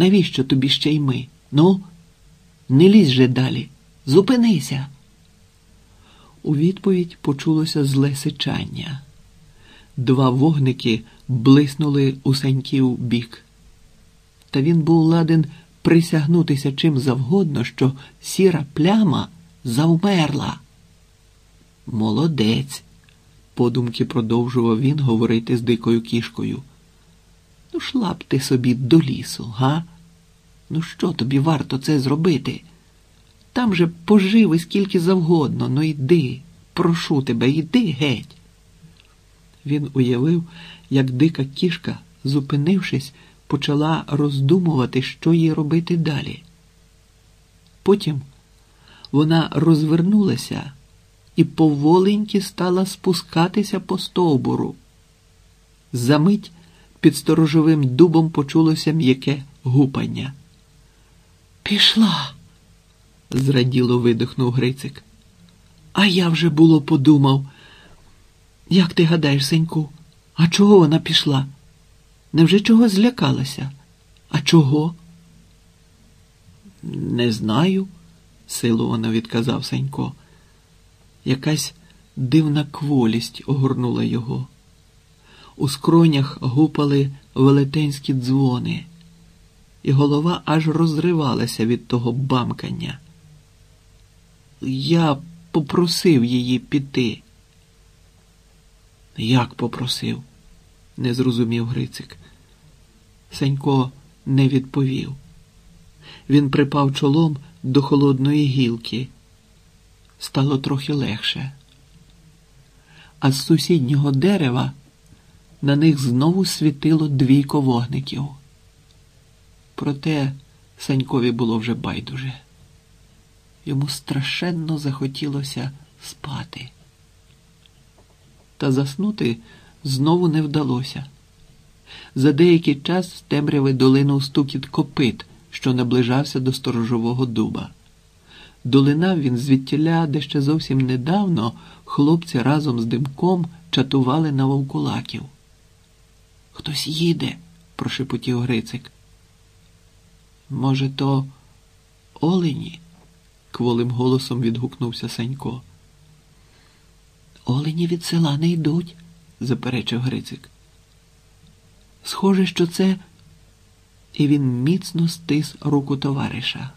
Навіщо тобі ще й ми? Ну, не лізь же далі. Зупинися. У відповідь почулося зле сичання. Два вогники блиснули у Саньків бік. Та він був ладен присягнутися чим завгодно, що сіра пляма завмерла. Молодець, подумки продовжував він говорити з дикою кішкою. Ну, шла б ти собі до лісу, га? Ну, що тобі варто це зробити? Там же поживи скільки завгодно, ну йди, прошу тебе, йди геть. Він уявив, як дика кішка, зупинившись, почала роздумувати, що їй робити далі. Потім вона розвернулася і поволеньки стала спускатися по стовбуру. Замить під сторожовим дубом почулося м'яке гупання. Пішла, зраділо видихнув Грицик. А я вже було подумав. Як ти гадаєш, Сеньку, а чого вона пішла? Невже чого злякалася? А чого? Не знаю, силовано відказав Сенько. Якась дивна кволість огорнула його. У скронях гупали велетенські дзвони, і голова аж розривалася від того бамкання. Я попросив її піти. Як попросив? не зрозумів Грицик. Сенько не відповів. Він припав чолом до холодної гілки. Стало трохи легше. А з сусіднього дерева на них знову світило двійко вогників. Проте Санькові було вже байдуже. Йому страшенно захотілося спати. Та заснути знову не вдалося. За деякий час з темряви долинув стукіт копит, що наближався до сторожового дуба. Долинав він звідтіля, де ще зовсім недавно хлопці разом з димком чатували на вовкулаків. Хтось їде, прошепотів Грицик. Може, то Олені? кволим голосом відгукнувся Санько. Олені від села не йдуть, заперечив Грицик. Схоже, що це. І він міцно стис руку товариша.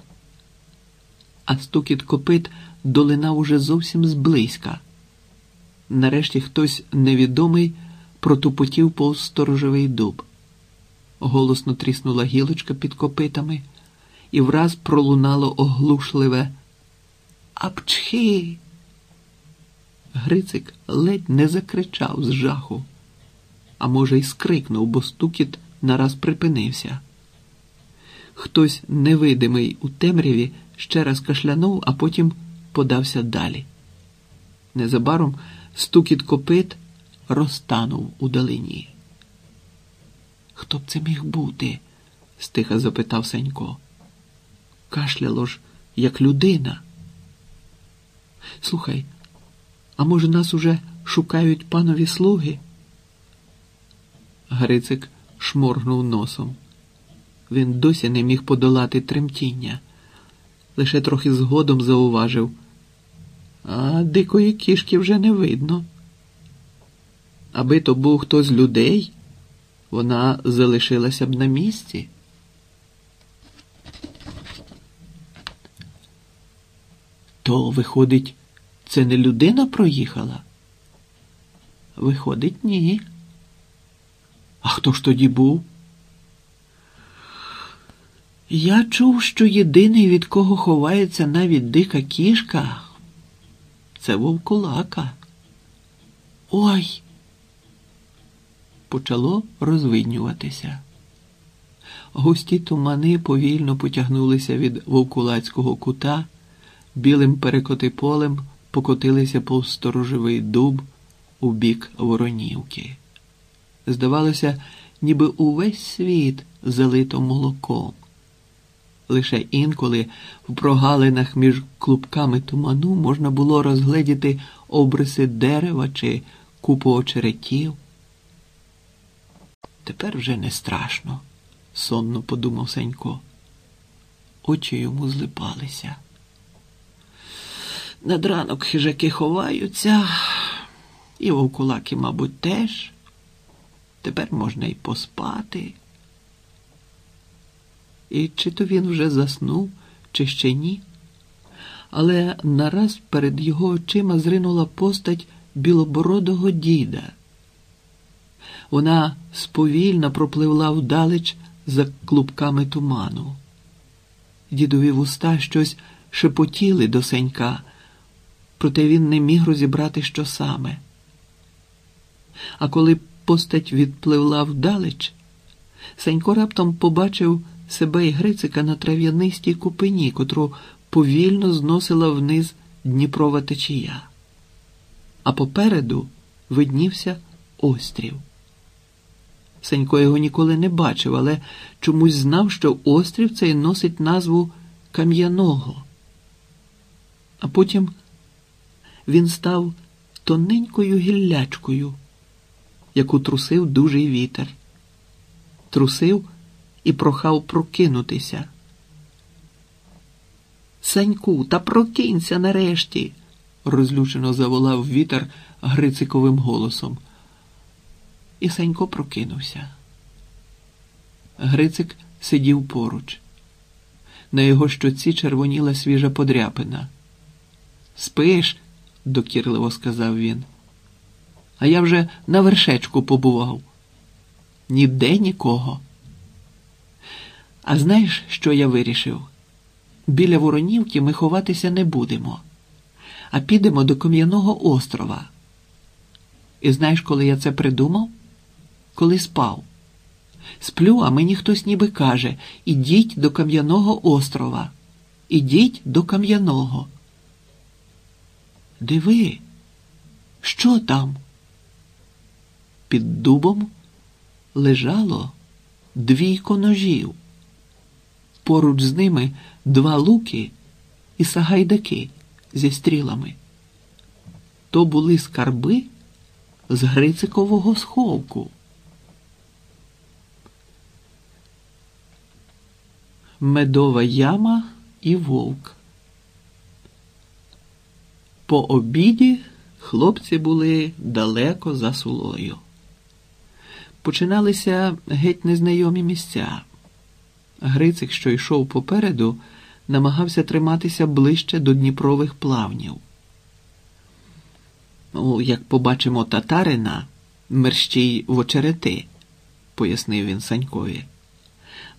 А стукіт копит долинав уже зовсім зблизька. Нарешті хтось невідомий протупотів повз сторожовий дуб. Голосно тріснула гілочка під копитами, і враз пролунало оглушливе Апчхи. Грицик ледь не закричав з жаху, а може, й скрикнув, бо стукіт нараз припинився. Хтось невидимий у темряві ще раз кашлянув, а потім подався далі. Незабаром стукіт копит розтанув у далині. Хто б це міг бути? стиха запитав Сенько. Кашляло ж, як людина. Слухай, а може, нас уже шукають панові слуги? Грицик шморгнув носом. Він досі не міг подолати тремтіння, лише трохи згодом зауважив, а дикої кішки вже не видно. Аби то був хто з людей, вона залишилася б на місці. То, виходить, це не людина проїхала? Виходить, ні. А хто ж тоді був? Я чув, що єдиний, від кого ховається навіть дика кішка, це вовкулака. Ой! Почало розвиднюватися. Густі тумани повільно потягнулися від вовкулацького кута, білим перекотиполем покотилися повз сторожовий дуб у бік Воронівки. Здавалося, ніби увесь світ залито молоком. Лише інколи в прогалинах між клубками туману можна було розгледіти обриси дерева чи купу очеретів. Тепер вже не страшно, сонно подумав Сенько. Очі йому злипалися. Над ранок хижаки ховаються, і вовкулаки, мабуть, теж. Тепер можна й поспати. І чи то він вже заснув, чи ще ні, але нараз перед його очима зринула постать білобородого діда. Вона сповільно пропливла вдалеч за клубками туману. Дідові вуста щось шепотіли до сенька, проте він не міг розібрати, що саме. А коли постать відпливла вдалеч, Сенько раптом побачив себе і Грицика на трав'янистій купині, котру повільно зносила вниз Дніпрова течія. А попереду виднівся острів. Сенько його ніколи не бачив, але чомусь знав, що острів цей носить назву Кам'яного. А потім він став тоненькою гіллячкою, яку трусив дужий вітер. Трусив і прохав прокинутися. Саньку, та прокинься нарешті, розлючено заволав вітер Грициковим голосом. І Санько прокинувся. Грицик сидів поруч. На його щоці червоніла свіжа подряпина. Спиш, докірливо сказав він. А я вже на вершечку побував. Ніде нікого. А знаєш, що я вирішив? Біля Воронівки ми ховатися не будемо, а підемо до Кам'яного острова. І знаєш, коли я це придумав? Коли спав. Сплю, а мені хтось ніби каже ідіть до Кам'яного острова. Ідіть до Кам'яного. Диви, що там? Під дубом лежало двійко ножів. Поруч з ними два луки і сагайдаки зі стрілами. То були скарби з Грицикового сховку. Медова яма і вовк. По обіді хлопці були далеко за сулою. Починалися геть незнайомі місця. Грицик, що йшов попереду, намагався триматися ближче до Дніпрових плавнів. Ну, як побачимо татарина, мерщій в очерети, пояснив він Санькові.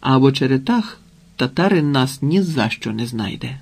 А в очеретах татарин нас ні за що не знайде.